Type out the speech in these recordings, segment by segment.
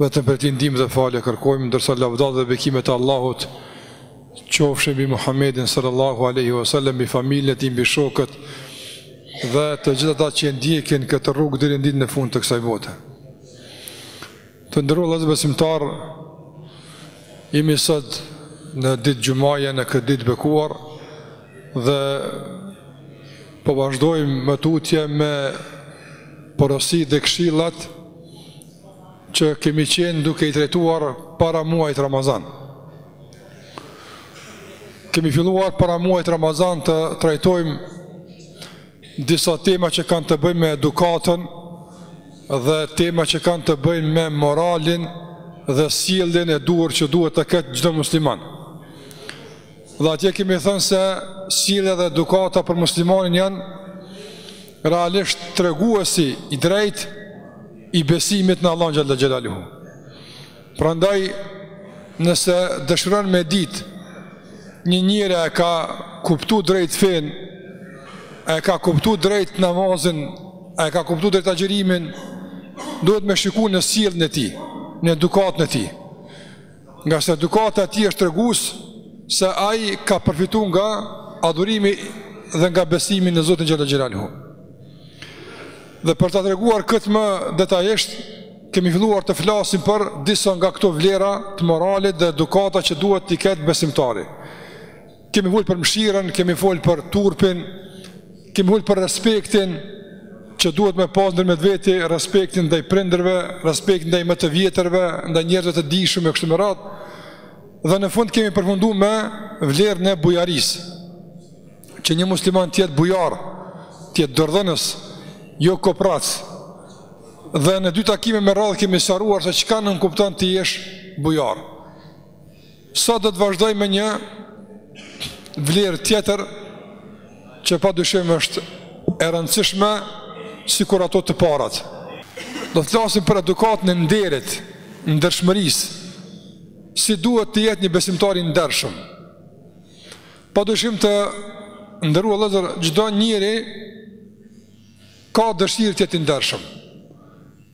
Vetëm prej Tij ndihmë dhe falje kërkojmë, ndërsa lavdat dhe bekimet e Allahut qofshin mbi Muhammedin sallallahu alaihi wasallam, mbi familjen e tij, mbi shokët dhe të gjithë ata që e ndjekin këtë rrugë deri në ditën e fundit të kësaj bote. Të nderuar vëllezër besimtar, jemi sot në ditë xhumaje në këtë ditë bekuar dhe po vazhdojmë më tutje me porosi dhe këshillat që kemi qenë duke i trajtuar para muajit Ramazan. Kemi filluar para muajit Ramazan të trajtojmë disa tema që kanë të bëjnë me edukatën dhe tema që kanë të bëjnë me moralin dhe sjelljen e duhur që duhet të ketë çdo musliman. Dhe atje kemi thënë se sjellja dhe edukata për muslimanin janë realisht treguesi i drejtë i besimit në Allahun xhele xhelaluhu. Prandaj nëse dëshiron me ditë një njeri a e ka kuptu drejt fen, e ka kuptu drejt namazin, a e ka kuptu drejt agjerimin, duhet me shiku në sjelljen e tij, në edukatën e tij. Ngase edukata e tij është tregues se ai ka përfitu nga adhurimi dhe nga besimi në Zotin xhele xhelaluhu. Dhe për ta treguar këtë më detajisht, kemi filluar të flasim për disa nga këto vlera të moralit dhe edukata që duhet t'i ketë besimtari. Kemi folë për mshiren, kemi folë për turpin, kemi folë për respektin që duhet me pasë ndërmjet veti, respektin ndaj prindërve, respektin ndaj më të vjetërve, ndaj njerëzve të dijshëm e kështu me radhë, dhe në fund kemi përfundu me vlerën e bujarisë, që një musliman të jetë bujar, të jetë dorëdhënës, jo koprac, dhe në dy takime me radhë kemi sqaruar se çka nënkupton të jesh bujar. Sot do të vazhdojmë me një vlerë tjetër që pa dyshim është e rëndësishme sikur ato të parat. Do të flasim për edukatën e nderit, ndershmërisë, si duhet të jetë një besimtar i ndershëm. Pa dyshim të nderuar vëllezër, çdo njeri ka dëshirë të jetë i ndershëm.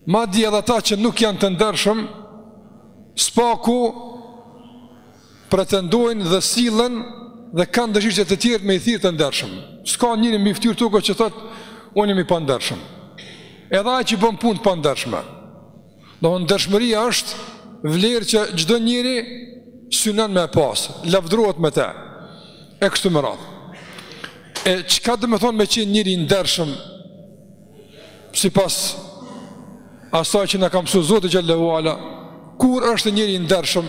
Madje edhe ata që nuk janë të ndershëm, së paku pretendojnë dhe sillen dhe kanë dëshirë që të tjerët me i thirr të ndershëm. S'ka njeri mbi fytyrë tokë që thotë unë jam i pandershëm. Edhe ai që bën punë të pandershme. Domethënë ndershmëria është vlerë që çdo njeri synon me e pas, lavdërohet me te, e kështu me radhë. E çka domethonë me qenë njeri i ndershëm, sipas asaj që na ka msu Zoti xhele ve ala, kur është njeri i ndershëm,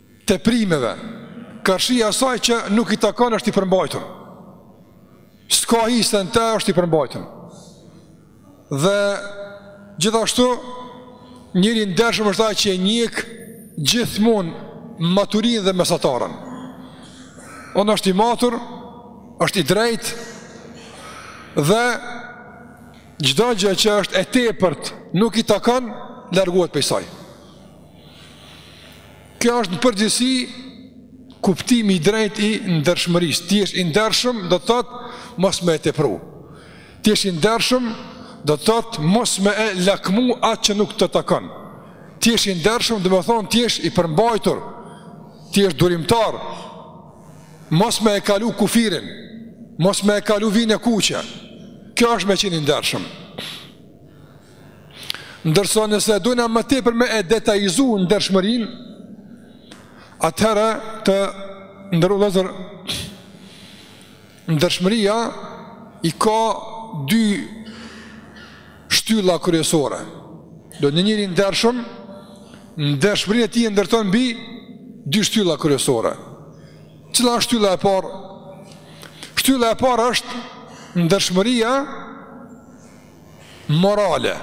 teprimeve, karshi asaj që nuk i takon është i përmbajtur. Ska hise në te, është i përmbajtur. Dhe gjithashtu, njeri i ndershëm është ai që e njëk gjithmonë maturinë dhe mesataren. Domethonë është i matur, është i drejtë, dhe çdo gjë që është e tepërt nuk i takon, largohet prej saj. Kjo është në përgjithësi kuptimi i drejtë i ndershmërisë. Të jesh i ndershëm, do të thotë, mos me e tepru. Të jesh i ndershëm, do të thotë, mos me e lakmu atë që nuk të takon. Të jesh i ndershëm, domethonë, të jesh i përmbajtur, të jesh durimtar, mos me e kalu kufirin, mos me e kalu vijën e kuqe. Kjo është me qenë i ndershëm. Ndërsa nëse dojna më tepër me e detajizu ndershmërinë, atëherë të nderuar vllezër, ndershmëria i ka dy shtylla kryesore. Domethonë njeri i ndershëm, ndershmërinë e tij e ndërton mbi dy shtylla kryesore. Cila është shtylla e parë? Shtylla e parë është ndershmëria morale,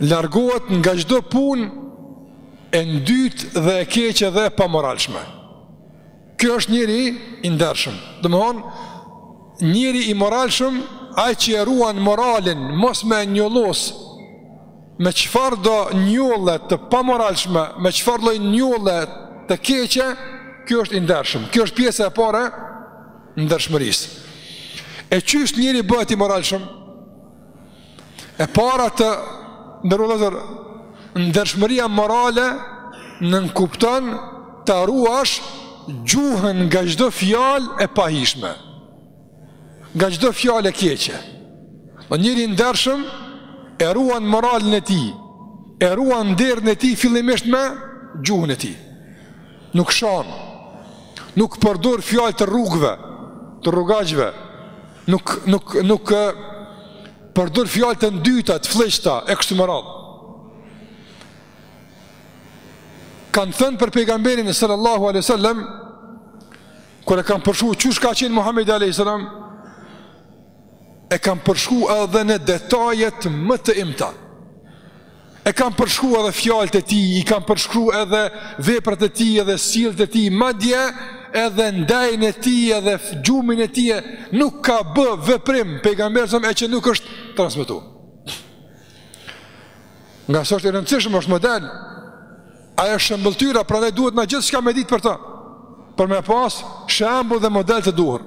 largohet nga çdo punë e ndytë dhe e keqe dhe e pamoralshme. Ky është njeri i ndershëm. Domethonë, njeri i moralshëm, ai që e ruan moralin, mos me njollos. Me çfarëdo njolle të pamoralshme, me çfarë lloj njolle të keqe, ky është i ndershëm. Kjo është pjesa e parë ndershmërisë. E qysh njeri bëhet i moralshëm? E para të nderuar vllezër, ndershmëria morale nënkupton ta ruash gjuhën nga çdo fjalë e pahijshme, nga çdo fjalë e keqe. O po njeri i ndershëm e ruan moralin e tij, e ruan nderin e tij fillimisht me gjuhën e tij. Nuk shan, nuk përdor fjalë të rrugëve, të rrugaçve, nuk, nuk, nuk përdor fjalë të ndyta, të flliqta, e kështu me radhë. Kanë thënë për pejgamberin sallallahu alaihi wasallam kur e kanë përshkru qysh ka qenë Muhamedi alaihi salam e kanë përshkru edhe në detajet më të imta. E kanë përshkru edhe fjalët e tij, i kanë përshkru edhe veprat e tij, edhe sjelljet e tij, madje edhe ndejën e tij, edhe gjumin e tij, nuk ka bë veprim pejgamberi alejhi selam e që nuk është transmetu. Ngase është i rëndësishëm, është model, ai është shëmbëlltyra, prandaj duhet ne gjithçka me ditë për ta, për me pas shëmbull dhe model të duhur.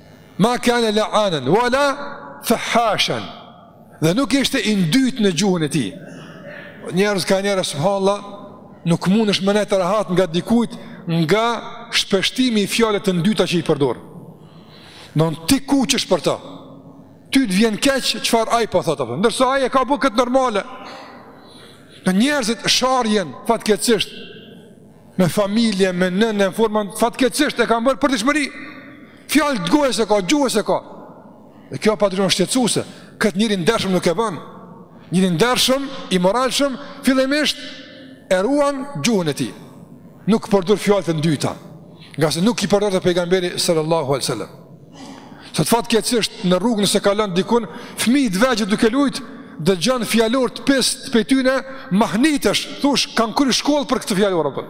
Ma kane la'anen, wa la fahashen, dhe nuk ishte i ndytë në gjuhën e tij. Njerëz ka njerëz, subhanallah, nuk mundesh me nejtë rahat nga dikujt, nga shpeshtimi i fjalëve të ndyta që i përdor. Në vend ti kuqesh për ta, ty të vjen keq çfarë ai po thotë, ndërsa ai e ka bë këtë normale. Në njerëzit sharjen, fatkeqësisht, me familje, me nënë, në formën, fatkeqësisht e kanë bërë përditshmëri, fjalë të gojës e ka, gjuhës e ka, dhe kjo padyshim shqetësuese, këtë njeri i ndershëm nuk e ban, njeri i ndershëm, i moralshëm, fillimisht e ruan gjuhën e tij, nuk përdor fjalë të ndyta, ngase nuk i përdorte pejgamberi sallallahu alaihi wasallam. Sot fatkeqësisht në rrugë nëse kalon dikun, fmij të vegjël duke lujtë, dëgjon fjalor të pistë prej tyne, mahnitesh, thush, kanë kry shkollë për këtë fjalor, apo.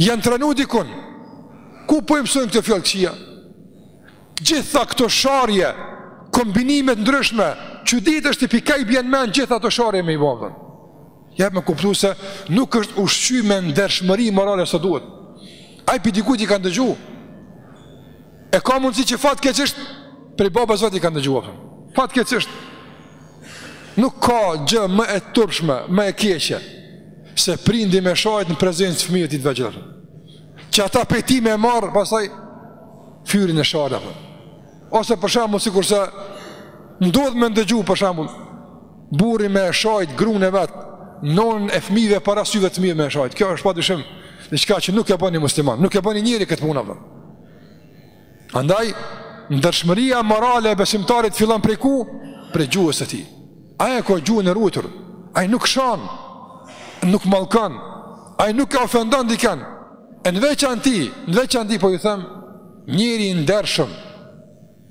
Janë trenu dikun, ku po i mësojnë këto fjalë të kqija? Gjitha këto sharje, kombinime të ndryshme, që qysh dreqi po i bjen men gjithë këto sharje me i ba. Jep me kuptu se nuk është ushqy me ndershmëri morale sa duhet. Ai prej dikujt i kanë dëgju, E ka mundësi që fatkeqësisht, prej babës vet i kanë dëgju apo. Fatkeqësisht. Nuk ka gjë më e turpshme, më e keqe, se prindi me shajt në prezencë të fëmijëve të tij të vegjël. Që ata prej tij me marrë, pastaj, fyerjen e shajtjen, apo. Ose për shembull, sikurse, ndodh me ndëgju, për shembull, Burri me e shajt grun e vet, nonën e fëmijëve para syve të fmive me e shajt. Kjo është padyshim diçka që nuk e bën një musliman, nuk e bën një njeri këtë punë apo. Andaj ndershmëria morale e besimtarit fillon prej ku? Prej gjuhës së tij. Ai ka gjuhën e ruajtur, ai nuk shan, nuk mallkon, ai nuk e ofendon dikën. Në veçanti, në veçanti po ju them, njeri i ndershëm,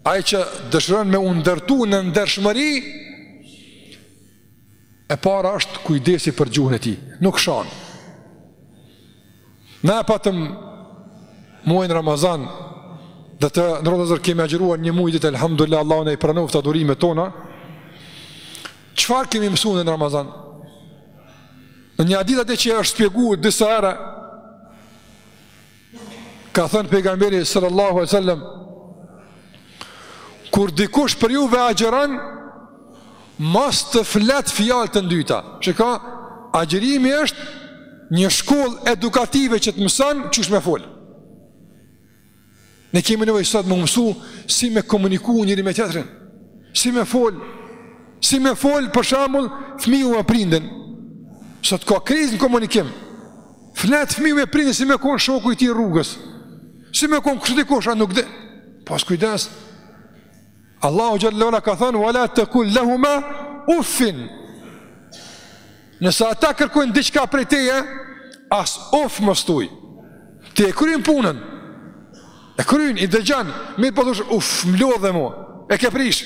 Ai që dëshiron me u ndërtu në ndershmëri, e para është kujdesi për gjuhën e tij, nuk shan. Na e patëm muajin Ramazan, dhe të nderuar vëllezër kemi agjëruar një muaj ditë, elhamdulillah, Allahu na i pranoftë adhurimet tona, çfarë kemi mësu në Ramazan? Në një hadith atë që është shpjegu disa herë, Ka thënë pejgamberi sallallahu alaihi wasallam kur dikush prej juve agjëron mos të flet fjalë të ndyta. Shika agjërimi është një shkollë edukative që të mëson qysh me fol. Ne kemi nevojë sot me u mësu si me komuniku njëri me tjetrin. Si me fol, si me fol për shembull fëmiu me prindin. Sot ka krizë në komunikim. Flet fëmiu me prindin si me kon shoku i tij rrugës. Si me kon kush dikush a nuk di. Pa kujdes. Allahu xhelle ue ala ka thënë wala takul lahumā uffin. Nëse ata kërkojnë diçka prej teje, as uff mos thuj. Ti e kryen punën. E kryen i dëgjon, mirëpo thosh uff, më lodhe mua. E ke prish.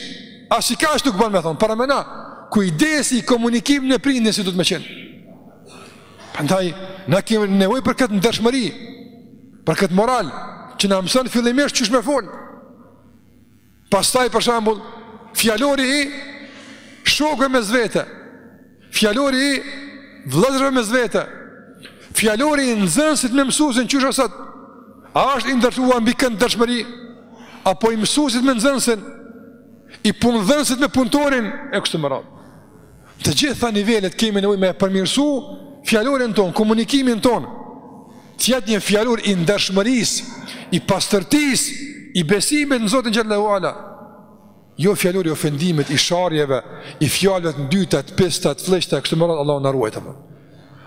As kaq nuk bën me thon, paramendo. Kujdesi i komunikimit me prindin si duhet me qenë. Prandaj na kemi nevojë për këtë ndershmëri, për këtë moral që na mëson fillimisht qysh me fol. Pastaj për shembull, fjalori i shokëve mes vete, fjalori i vëllezërve mes vete, fjalori i nxënësit me mësuesin qysh është sot. A është i ndërtuar mbi këtë ndershmëri apo i mësuesit me nxënësin, i punëdhënësit me punëtorin e kështu me radhë. Të gjitha nivelet kemi nevojë me përmirësu fjalorin tonë, komunikimin tonë. Të jetë një fjalor i ndershmërisë, i pastërtisë, i besimit në Zotin xhelle ue ala. Jo fjalor i ofendimit, i sharjeve, i fjalëve të ndyta, të pista, të flliqta, kështu me radhë Allahu na ruajt pra.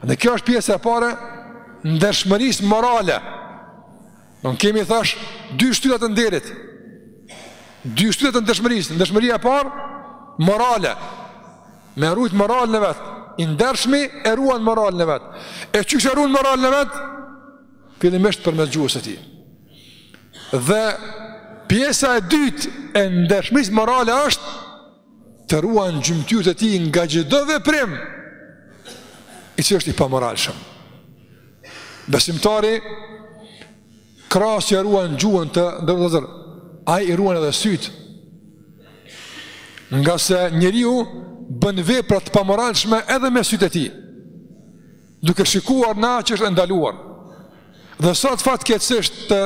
Dhe kjo është pjesa e parë e ndershmërisë morale. Ne kemi thash dy shtylla të nderit. Dy shtylla të ndershmërisë, ndershmëria e parë morale. Me rujt moralin e vet. I ndershmi e ruan moralin e vet. E qysh e ruan moralin e vet? Fillimisht përmes gjuhës së tij. Dhe pjesa e dytë e ndershmërisë morale është të ruan gjymtyrët e tij nga çdo veprim i cili është i pamoralshëm. Besimtari krahas që ruan gjuhën të nderuar vëllezër, ai i ruan edhe sytë. Ngase njeriu bën vepra të pamoralshme edhe me sytë e tij. Duke shikuar në atë që është e ndaluar. Dhe sot fatkeqësisht të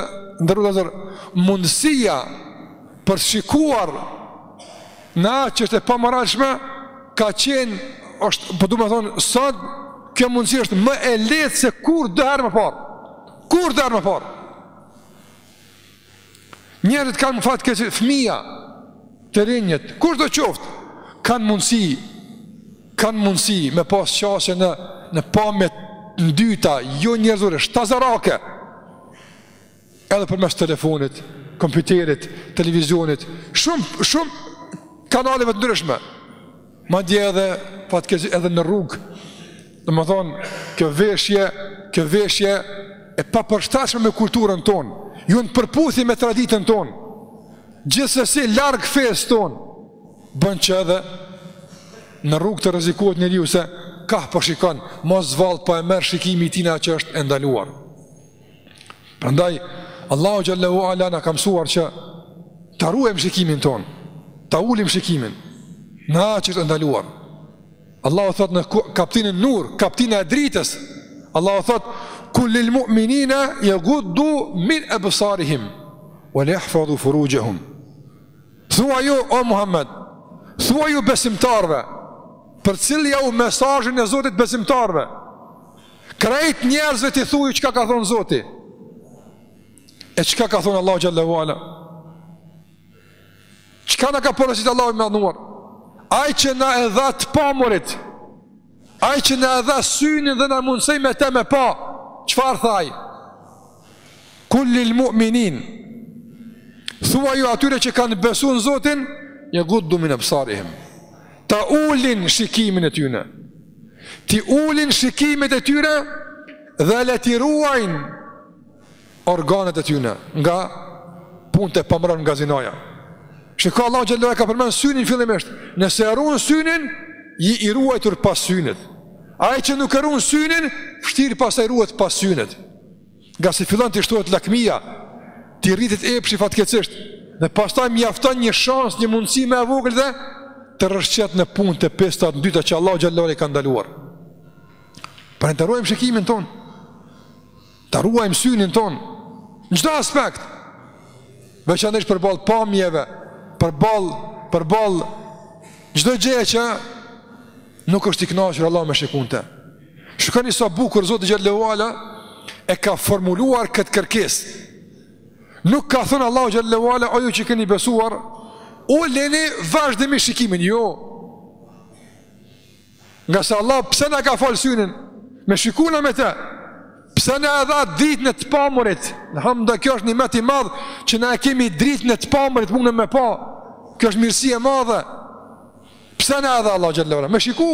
nderuar mundësia për të shikuar në atë që është e pamoralshme ka qenë është po domethënë sot kjo mundësi është më e lehtë se kurdoherë më parë. Kurdoherë më parë. Njerëzit kanë fatkeqësisht, fëmija, të rinjtë, kushdo qoftë, kanë mundësi, kanë mundësi me pas qasje në, në pamjet e ndyta, jonjerëzore, shtazarake, edhe përmes telefonit, kompjuterit, televizionit, shumë, shumë kanaleve të ndryshme. Madje edhe fatkeqësisht edhe në rrugë. Domethënë, kjo veshje, kjo veshje e papërshtatshme me kulturën tonë, jo në përputhje me traditën tonë, gjithsesi larg fesë tonë, bën që edhe në rrugë të rrezikohet njeriu se kah po shikon, mos vallë po e merr shikimi i tij n'atë që është e ndaluar. Prandaj, Allahu xhele ue ala na ka mësuar që ta ruajmë shikimin tonë, ta ulim shikimin, nga ajo që është ndaluar. Allahu thotë në kaptinën Nur, kaptina e dritës, Allahu thotë, kul lil mu'minina jeguddu min ebsarihim, ue jahfadhu furuxhehum. Thuaju, o Muhammed, thuaju besimtarëve, përcilljau mesazhin e Zotit besimtarëve, Krejt njerëzve ti thuj çka ka thonë Zoti. E çka ka thonë Allahu xhele ue ala? Çka na ka porosit Allahu i madhëruar? Ai që na e dha të pamurit. Ai që na e dha synin dhe na mundësoi me të me pa. Çfarë tha ai? Kul lil mu'minin Thuaju atyre që kanë besu në Zotin Jeguddu min ebsarihim Ta ulin shikimin e tyne T'i ulin shikimet e tyre Dhe le t'i ruajnë Organet e tyne Nga punët e pamoralshme nga zinaja Shiko Allahu xhele ue ala ka përmend synin fillimisht Nëse e run synin Je i ruajtur pas synit Ai që nuk e run synin Vështirë pastaj ruhet pas synit Ngase fillon t'i shtohet lakmia, t'i rritet epshi fatkeqësisht, dhe pastaj mjafton një shans, një mundësi më e vogël dhe të rrëshqet në punë të pista të ndyta që Allahu xhele ue ala i ka ndaluar. Prandaj ta ruajmë shikimin tonë, ta ruajmë synin tonë, në çdo aspekt, veçanërisht përballë pamjeve, përballë, përballë çdo gjëje që nuk është i kënaqur Allahu me shiku në të. Shikoni sa bukur Zoti xhelle ue ala e ka formuluar këtë kërkesë. Nuk ka thënë Allahu xhelle ue ala o ju që keni besuar, uleni vazhdimisht shikimin, jo. Ngase Allahu pse na ka fal synin? Me shiku na me të. Pse na e dha dritën e të pamurit? Alhamdulillah, kjo është një nimet i madh që na e kemi dritën e të pamurit mundemi me pa. Kjo është mirësi e madhe. Pse na e dha Allahu xhelle ue ala? Me shiku.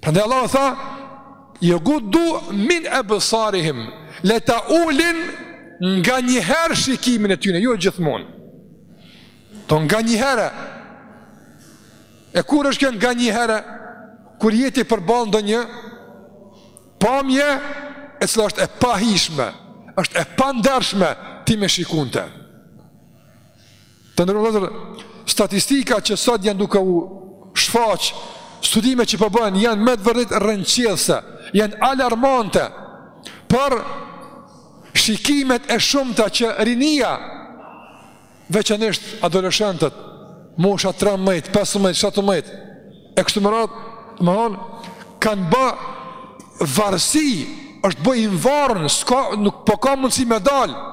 Prandaj Allahu tha, "Yughuddu min absarihim", le ta ulin nga një herë shikimin e tyne, jo gjithmonë. Do nga një herë. E kur është kjo nga një herë? Kur je ti përballë ndonjë pamje e cila është e pahijshme, është e pandershme ti me shiku atë. Të nderuar vëllezër, statistikat që sot janë duke u shfaq, studimet që po bëhen po janë me të vërtetë rrëqethëse, janë alarmante për shikimet e shumta që rinia, veçanisht adoleshentët, mosha 13, 15, 17, e kështu me radhë, domethënë, kanë bë varësi, është bë i varur, s'ka, nuk po ka mundësi me dalë,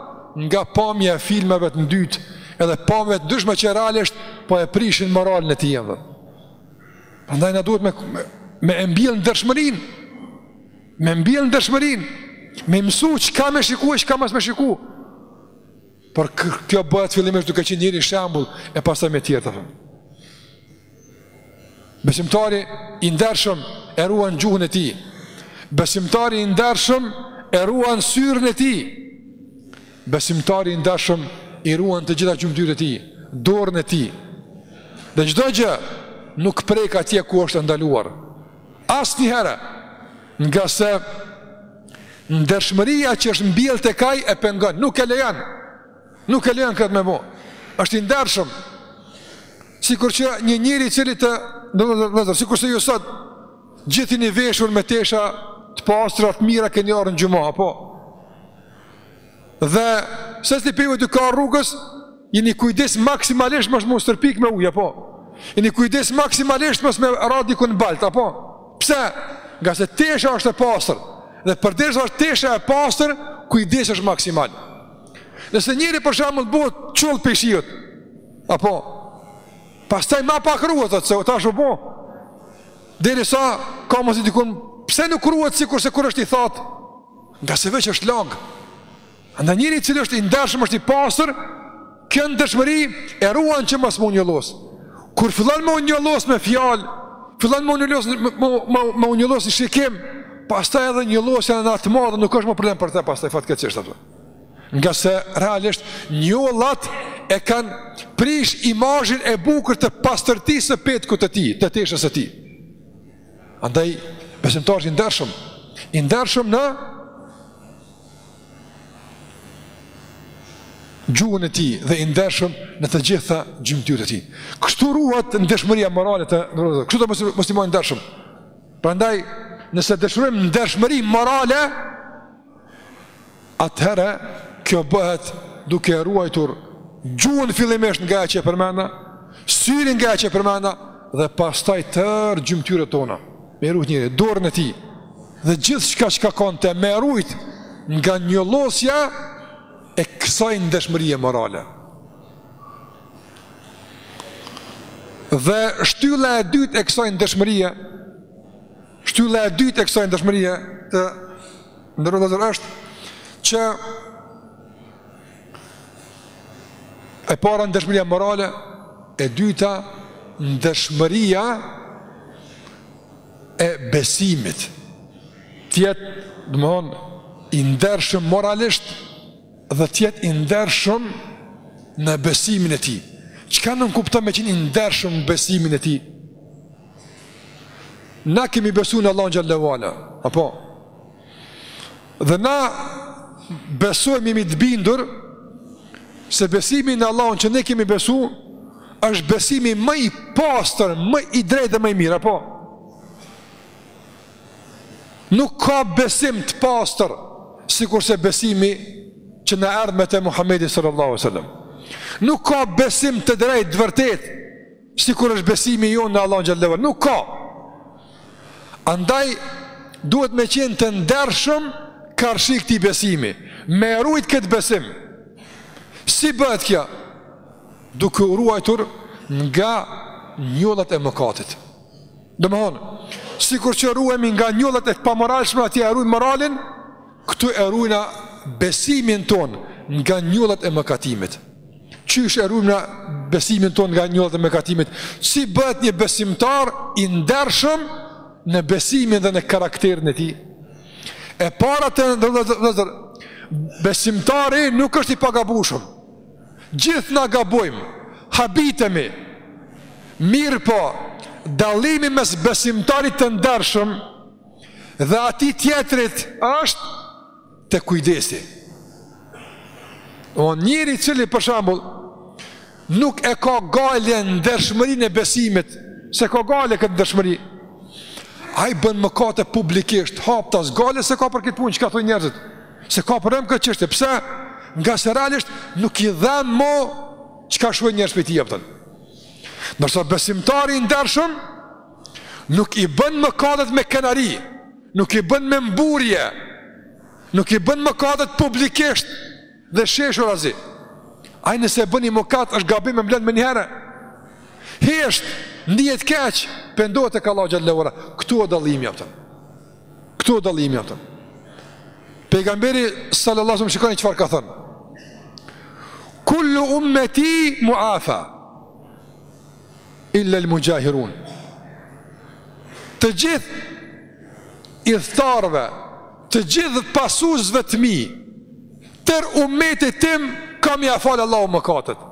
nga pamja e filmeve të ndytë, edhe pamjeve të ndryshme që realisht, po e prishin moralin e tij. Andaj ne duhet me, me, me e mbjellë ndershmërinë, me e mbjellë ndershmërinë, me mësu çka me shiku e çka mos me shiku. Por kjo bëhet fillimisht duke qenë njeri shembull e pastaj me tjerat. Besimtari i ndershëm e ruan gjuhën e tij. Besimtari i ndershëm e ruan syrin e tij. Besimtari i ndershëm i ruan të gjitha gjymtyrët e tij, dorën e tij. Dhe çdo gjë nuk prek atje ku është ndaluar. Asnjëherë, ngase ndershmëria që është mbjellë tek ai e pengon, nuk e lejon. Nuk e lejon këtë me bo. Është i ndershëm. Sikur që një njeri i cili të, do të thotë, sikurse ju sot gjithë jeni veshur me tesha të pastra të mira keni ardh në xhuma, apo. Dhe kur jeni tu ardh kah rrugës, jeni kujdes maksimalisht mos me u stërpik me ujë, apo. Jeni kujdes maksimalisht mos me ra diku në baltë, apo. Pse? Ngase tesha është e pastër. Dhe përderisa është tesha e pastër, kujdesi është maksimal. Nëse njeri për shembull bëhet qull prej shiut, apo, pastaj ma pak ruhet, thotë, se ta është u po. Derisa ka me shku dikun, pse nuk ruhet sikurse kur është i thatë, Ngase veç është lag. Andaj njeri i cili është i ndershëm, është i pastër, kjo ndershmëri e ruan që mos me u njollos. Kur fillon me u njollos me fjalë, fillon me u njollos me me me një shikim, pastaj edhe njollosja në atë të madhe nuk është më problem për të pastaj fatkeqësisht atë. Ngase realisht njollat e kanë prish imazhin e bukur të pastërtisë së petkut të tij, të teshës së tij. Andaj, besimtari është i ndershëm, i ndershëm në gjuhën e tij dhe i ndershëm në të gjitha gjymtyrët e tij. Kështu ruhet ndershmëria morale të nderuar vëllezër, kështu është muslimani i ndershëm. Prandaj, nëse dëshirojmë ndershmëri morale, atëherë kjo bëhet duke e ruajtur gjuhën fillimisht nga ajo që përmenda, syrin nga ajo që përmenda dhe pastaj tërë gjymtyrët tona. Me rujt njeri dorën e tij dhe gjithçka çka ka në të me e rujt nga njollosja e kësaj ndershmërie morale. Dhe shtylla e dytë e kësaj ndershmërie Shtylla e dytë e kësaj ndershmërie të nderuar vëllezër është që e para ndershmëria morale, e dyta ndershmëria e besimit. T'jetë, domethënë, i ndershëm moralisht dhe t'jetë i ndershëm në besimin e tij. Çka nënkupton me qenë i ndershëm në besimin e tij? Na kemi besu në Allahun xhel-le ve ala Apo Dhe na besojmë, jemi të bindur Se besimi në Allahun që ne kemi besu është besimi më i pastër, më i drejtë dhe më i mirë, apo? Nuk ka besim të pastër, sikurse besimi që na erdh me të Muhammedi sallallahu alejhi ve sel-lem. Nuk ka besim të drejtë, të vërtetë, Sikur është besimi jonë në Allahun xhel-le ve ala, nuk ka. Andaj, duhet me qenë të ndershëm karshi këtij besimi, me e rujt këtë besim. Si bëhet kjo? Duke u ruajtur nga njollat e mëkatit. Domethënë, sikur që ruhemi nga njollat e të pamoralshmes, aty e rujmë moralin, Këtu e ruajna besimin tonë nga njollat e mëkatimit. Qysh e ruajna besimin tonë nga njollat e mëkatimit? Si bëhet një besimtar i ndershëm në besimin dhe në karakterin e tij? E para të nderuar vëllezër, besimtari nuk është i pagabushëm. Gjithë na gabojmë, habitemi. Mirëpo, dallimi mes besimtarit të ndershëm Dhe atij tjetrit është te kujdesi. O njeri i cili për shembull nuk e ka gajle ndershmërinë e besimit, s'e ka gajle këtë ndershmëri, ai bën mëkate publikisht, haptas gajle s'e ka për këtë punë çka thojnë njerëzit, s'e ka problem këtë çështje, pse ngase realisht nuk i dhem mo çka thojnë njerëz për ti a po kupton. Ndërsa besimtari i ndershëm, Nuk i bën mëkatet me krenari, nuk i bën me mburje, nuk i bën mëkatet publikisht dhe sheshurazi. Ai nëse bën një mëkat është gabim e mblon menjëherë. Hesht, ndihet keq, pendohet tek Allahu xhele ue ala. Ktu është dallimi atë. Ktu është dallimi atë. Pejgamberi sallallahu alaihi wasallam shikoni çfarë ka thënë. Kullu ummeti mu'afa. illa al mujahirun të gjithë ithtarëve të gjithë pasuesve të mi tërë ummetit tim ka me ia fal Allahu mëkatet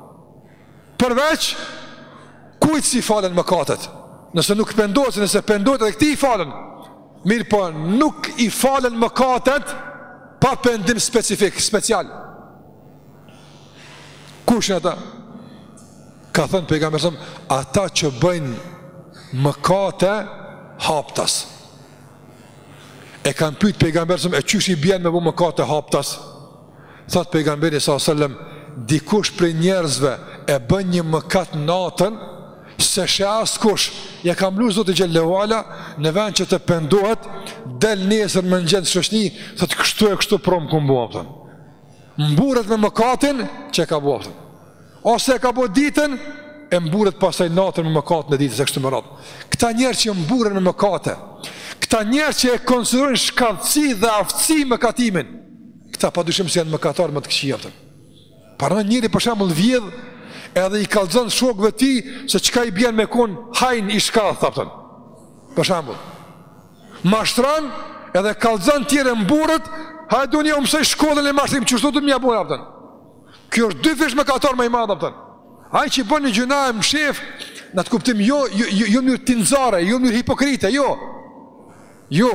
përveç kujt s'i falen mëkatet nëse nuk pendohet nëse pendohet edhe këtij i falen mirëpo nuk i falen mëkatet pa pendim specifik special Kush janë ata? Ka thënë pejgamberi a.s., ata që bëjnë mëkate haptas. E kanë pytë pejgamberin a.s., e qysh i bjen me bo mëkate haptas? Thotë pejgamberi alejhi selam, dikush prej njerëzve e bën një mëkat natën, s'e sheh askush, ja ka mblu Zoti xhele ue ala, në vend që të pendohet, del nesër në mëngjes në shoqni, thotë kështu e kështu pramë kam bo, a po kupton. mburret me mëkatin që e ka bo a po kupton. Ose e ka bo ditën e mburret pastaj natën me mëkatin e ditës e kështu me radhë. Këta njerëz që mburren me mëkate, këta njerëz që e konsiderojnë shkathtësi dhe aftësi mëkatimin, këta pa dyshim se janë mëkatarë më të këqij a po kupton. Pra një njeri për shembull vjedh edhe i kallxon shokëve t'tij se çka i bjen me konë hajn i shkathët, a po kupton. Për shembull, mashtron edhe kallxon tjerë mburret, hajde unë u mësoj shkollën e mashtrimit, qysh asht me bo a po kupton. Ky është dyfish mëkatar më i madh a po kupton. Ai që bën një gjynah e mshef, në atë kuptim jo jo jo, jo mënyrë tinzare, jo mënyrë hipokrite, jo. Jo.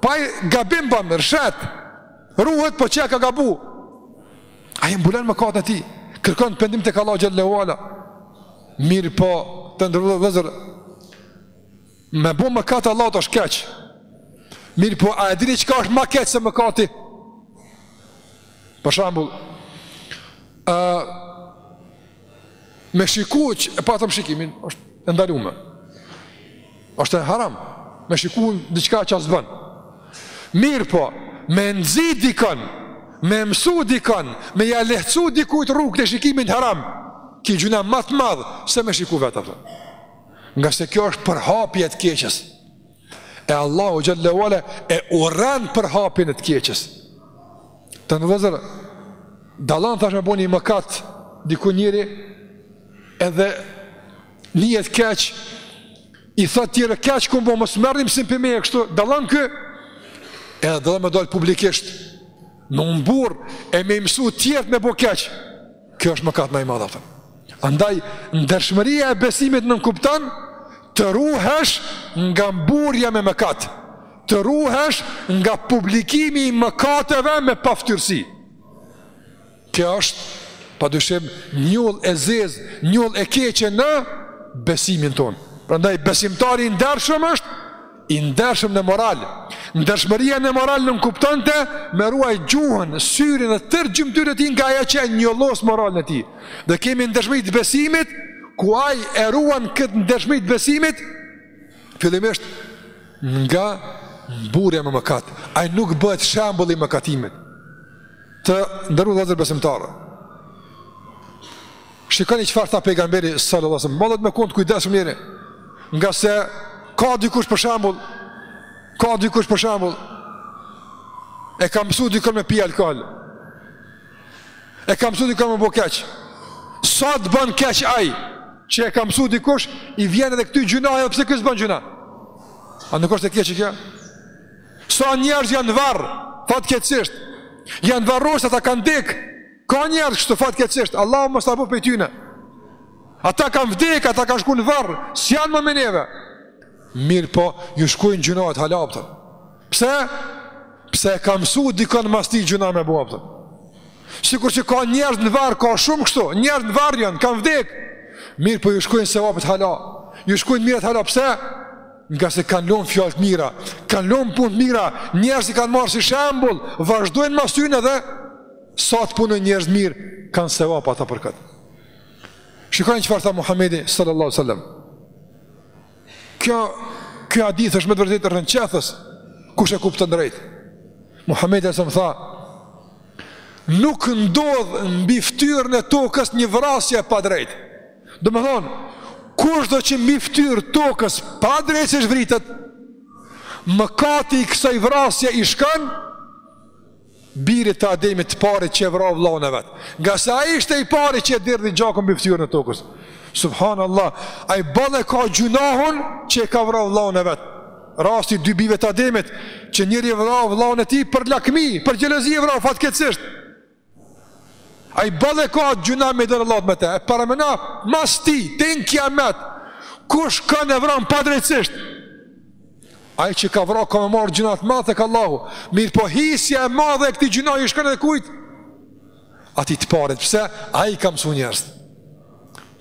Po gabim bën rrëshqet. Ruhet po e ka gabu. Ai mbulon mëkatin e tij. Kërkon pendim tek Allahu xhele ue ala. Mirëpo, të nderuar vllezër, Me bo mëkate Allahut është keq. Mirëpo, a e dini çka është ma keq se mëkati? Për shembull, uh, me shiku që, e patëm shikimin, është e ndalume. është e haram, me shiku në diçka që s'bën. Mirëpo, me nxit dikën, me mësu dikën, me ja lehtësu dikujt rrugën te shikimin haram, ki gjynah ma të madh, se me shiku vetë, atë. Ngase kjo është përhapje e të keqës. E Allahu Xhel-le ue ala e urren përhapjen e të keqës. Të nderuar vëllezër, dallan thash me bo ni mëkat diku njeri, edhe nihet keq, i thot tjerve keq kum bo, mos merrni msim prej meje kështu, dallan ky, edhe dallan me dal publikisht, me u mburr, e me i mësu tjertë me bo keq, Kjo është mëkat ma i madh atë. Andaj ndershmëria e besimit nënkupton të ruhesh nga mburrja me mëkat, të ruhesh nga publikimi i mëkateve me paftyrësi. Kjo është padyshim njollë e zezë, njollë e keqe në besimin tonë. Prandaj besimtari i ndershëm është i ndershëm në moral. Ndershmëria në moral nënkuptonte me ruajt gjuhën, syrin dhe tërë gjymtyrët e tij nga ajo që e njollos moralin e tij. Dhe kemi ndershmëri të besimit, ku ai e ruan këtë ndershmëri të besimit fillimisht nga mburrja me mëkat. Ai nuk bëhet shembull i mëkatimit. Të nderuar vëllezër besimtarë. Shikoni çfarë tha pejgamberi sallallahu alejhi ve sel-lem. Duhet me kon t'kujdesshëm njeri. Ngase ka dikush për shembull, ka dikush për shembull e ka mësuar dikon me pi alkool. E ka mësuar dikon me bo keq. Sa të bën keq ai që e ka mësuar dikush, i vjen edhe këtij gjynah edhe pse ky s'bën gjynah. A nuk është e keq kjo? Sa njerëz janë n'varr, fatkeqësisht. Janë varrosur ata kanë dekë Ka njerëz kështu fatkeqësisht, Allahu mos t'na bëjë prej tyne. Ata kanë vdekë, ata kanë shkuar në varr, s'janë më me neve. Mirëpo, ju shkojnë gjynahet hala pra. Pse? Pse e ka mësu dikon mas tij gjynah me bo atë? Sikur që ka njerëz në varr, ka shumë kështu, njerëz në varr janë, kanë vdek. Mirëpo ju shkojnë sevapet hala, ju shkojnë t'mirat hala, pse? Ngase kanë lonë fjalë t'mira, kanë lonë punë t'mira, njerëzit i kanë marrë si shembul, vazhdojnë mas tyne dhe Sa të punojnë njerëz mirë, kanë sevap ata për këtë. Shikoni çfarë tha Muhamedi sallallahu alaihi wasallam. Kjo kjo hadith është me të vërtetë rrënqethës kush e kupton drejt. Muhamedi alejhi selam tha, nuk ndodh mbi fytyrën e tokës një vrasje pa drejt. Domethënë, kushdo që mbi fytyrë tokës padrejtësisht vritet, mëkati i kësaj vrasje i shkon Birit të Ademit të parit që e vrau vëllaun e vet. Ngase ai ishte i pari që e derdhi gjakun mbi fytyrën e tokës. Subhanallahu, ai bolle ka gjunahun që e ka vrau vëllaun e vet. Rasti dy bijve të Ademit që njëri e vrau vëllaun e tij për lakmi, për xhelozi e vrau fatkeqësisht. Ai bolle ka gjunah me dalë te Allahu me të. E paramendo, mas tij, teri në kiamet, kush ka me vra padrejtësisht, Ai që ka vra ka me marrë gjuna të madh tek Allahu. Mirëpo hisja e madhe e këtij gjunahi i shkon edhe kujt? Atij të parit. Pse? Ai ka mësu njerëz.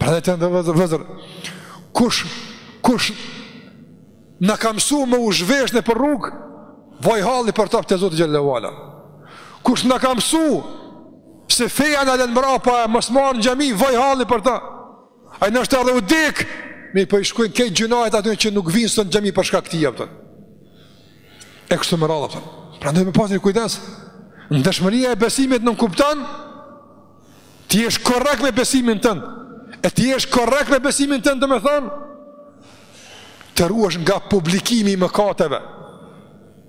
Prandaj vëllezër, kush kush na ka mësu me u zhvesh nëpër rrugë, vaj halli për ta te Zoti xhel-le ue ala. Kush na ka mësu se feja na len mrapa e mos me ardhë në xhami, vaj halli për ta Ai nashta edhe u dek, ama po i shkojnë krejt gjunahet e atyne që nuk vijnë sot në xhami për shkak të tij, a e kupton. E kështu me radhë, kupton. Prandaj me pas një kujdes, ndershmëria e besimit nënkupton, të jesh korrekt me besimin tëndë, e të jesh korrekt me besimin tëndë domethënë, të ruhesh nga publikimi i mëkateve,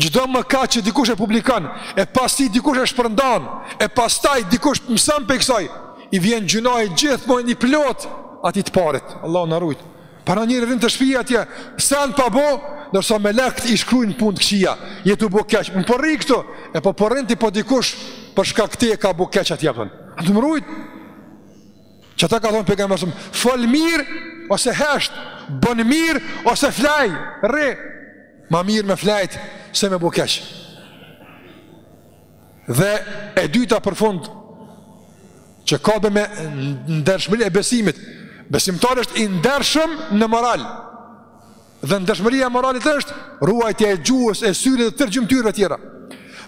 Çdo mëkat që dikush e publikon, e pas tij dikush e shpërndan, e pastaj dikush mëson prej kësaj, i vjen gjunahi gjithmonë i plot atij të parit. Allahu na rujt. Pra njeri rrin të shpia atje, sen pa bo, ndërsa melekt i shkruajn punë të këqija. Je tu bo keq. Un po rri këtu, e po po rri ti po dikush për shkak teje ka bo keq atje, kupton. Allahu na rujt. Qëta ka thonë pejgamberi, fol mirë ose hesht, bën mirë ose flej, rri. Ma mirë me flejt se me bo keq. Dhe e dyta për fund që ka të bëjë me ndershmërinë e besimit. Besimtari është i ndershëm në moral. Dhe ndershmëria e moralit është ruajtja e gjuhës, e syrit dhe të tërë gjymtyrëve tjera.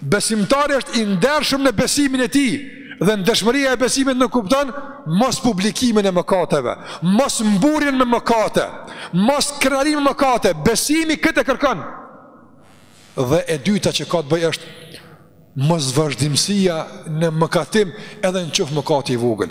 Besimtari është i ndershëm në besimin e tij dhe ndershmëria e besimit nënkupton mos publikimin e mëkateve, mos mburrjen me mëkate, mos krenarimin me mëkate, besimi këtë e kërkon. Dhe e dyta që ka të bëjë është mos vazhdimësia në mëkatim edhe në qoftë mëkati i vogël.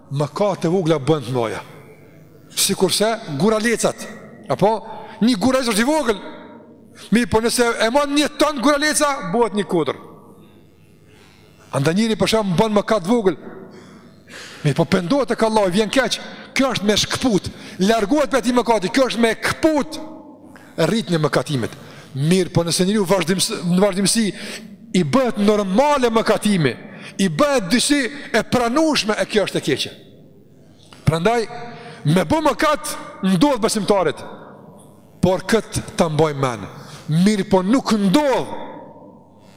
Mëkate të vogla bëhen të mëdha. Sikurse guralecat, apo një guralec është i vogël. Mirëpo nëse e merr një ton guraleca bëhet një kodër. Andaj njeri për shembull bën mëkat të vogël. Mirëpo pendohet te Allahu, vjen keq. Kjo është me shkëput. Largohet prej atij mëkati, kjo është me shkëput. rritjen e mëkatimit. Mirëpo nëse njeriu vazhdims në vazhdimësi i bëhet normale mëkatimi, i bëhet disi e pranueshme e kjo është e keqe. Prandaj me bë mëkat ndodh besimtarit, por kët ta mbaj mend. Mirëpo nuk ndodh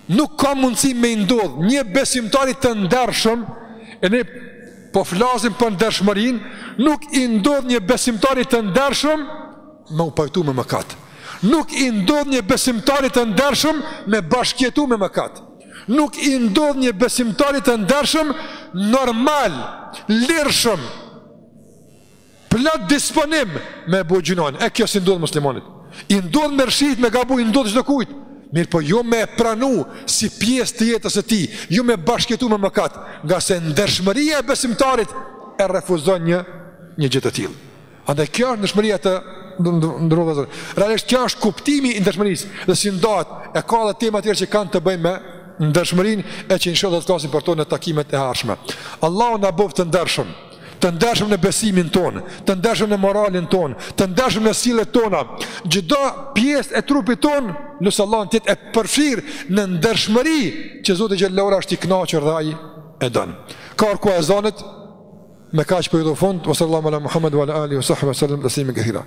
Nuk ka mundësi me i ndodh një besimtari të ndershëm, e ne po flasim për ndershmërinë, nuk i ndodh një besimtari të ndershëm me u pajtu me mëkat. Nuk i ndodh një besimtari të ndershëm me bashkëjetu me mëkat. Nuk i ndodh një besimtari të ndershëm normal, lirshëm, Plot disponim me bo gjynah, e kjo s'i ndodh muslimanit. I ndodh me rrëshqit, me gabu, i ndodh çdokujt. Mirëpo jo me e pranu si pjesë të jetës së tij, jo me bashkëjetu me mëkat, ngase ndershmëria e besimtarit e refuzon një, një gjë të tillë. Andaj kjo është ndershmëria të nderuar vëllezër. Realisht kjo është kuptimi i ndershmërisë dhe si ndahet, e ka dhe tema tjera që kanë të bëjnë me ndershmërinë e që inshallah të flasim për to në takimet e ardhshme. Allahu na bëftë të ndershëm. të ndershëm në besimin tonë, të ndershëm në moralin tonë, të ndershëm në sjelljet tona, çdo pjesë e trupit tonë, lus Allahun të jetë e përfshirë në ndershmëri që Zoti xhel-le ue ala është i kënaqur dhe ai e don. Karë ku e zanët, me kaq po i jap fund, ue sal-lallahu ala Muhammed, ue ala alihi, ue sahbihi, ue sel-lem teslimen kethira.